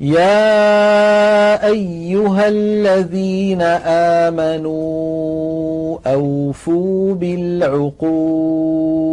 يا أيها الذين آمنوا أوفوا بالعقود